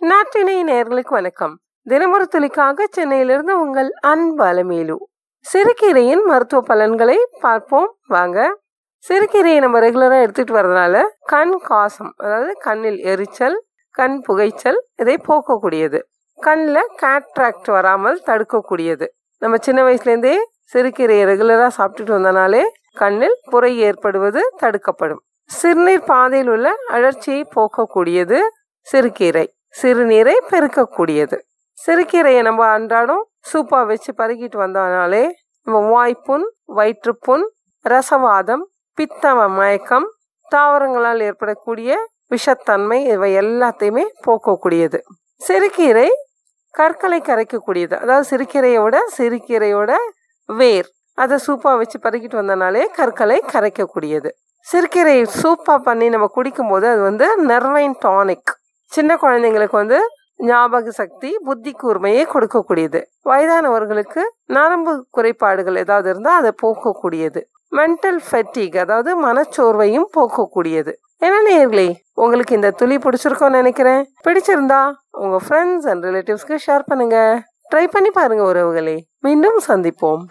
நாட்டினை நேர்களுக்கு வணக்கம். தினமொரு துளிக்காக சென்னையிலிருந்து உங்கள் அன்பு அலமேலு. சிறுகீரையின் மருத்துவ பலன்களை பார்ப்போம். வாங்க. சிறுகீரையை நம்ம ரெகுலராக எடுத்துகிட்டு வர்றதுனால கண் காசம் அதாவது கண்ணில் எரிச்சல் கண் புகைச்சல் இதை போக்கக்கூடியது. கண்ணில் கேட்ராக்ட் வராமல் தடுக்கக்கூடியது. நம்ம சின்ன வயசுலேருந்தே சிறுகீரையை ரெகுலராக சாப்பிட்டுட்டு வந்தனாலே கண்ணில் புரை ஏற்படுவது தடுக்கப்படும். சிறுநீர் பாதையில் உள்ள அழற்சியை போக்கக்கூடியது சிறுகீரை. சிறுநீரை பெருக்கக்கூடியது. சிறுகீரையை நம்ம அன்றாடம் சூப்பாக வச்சு பருகிட்டு வந்தோம்னாலே நம்ம வாய்ப்புண் வயிற்றுப்புண் ரசவாதம் பித்த மயக்கம் தாவரங்களால் ஏற்படக்கூடிய விஷத்தன்மை இவை எல்லாத்தையுமே போக்கக்கூடியது. சிறுகீரை கற்களை கரைக்கக்கூடியது. அதாவது சிறுகீரையோட சிறுகீரையோட வேர் அதை சூப்பாக வச்சு பருகிட்டு வந்தனாலே கற்களை கரைக்கக்கூடியது. சிறுகீரை சூப்பாக பண்ணி நம்ம குடிக்கும்போது அது வந்து நெர்வைன் டானிக். சின்ன குழந்தைங்களுக்கு வந்து ஞாபக சக்தி புத்தி கூர்மையை கொடுக்கக்கூடியது. வயதானவர்களுக்கு நரம்பு குறைபாடுகள் ஏதாவது இருந்தால் அதை போக்கக்கூடியது. மென்டல் ஃபெட்டிக் அதாவது மனச்சோர்வையும் போக்கக்கூடியது. என்ன நேர்களே உங்களுக்கு இந்த துளி பிடிச்சிருக்கோன்னு நினைக்கிறேன். பிடிச்சிருந்தா உங்க ஃப்ரெண்ட்ஸ் அண்ட் ரிலேட்டிவ்ஸ்க்கு ஷேர் பண்ணுங்க. ட்ரை பண்ணி பாருங்க உறவுகளே. மீண்டும் சந்திப்போம்.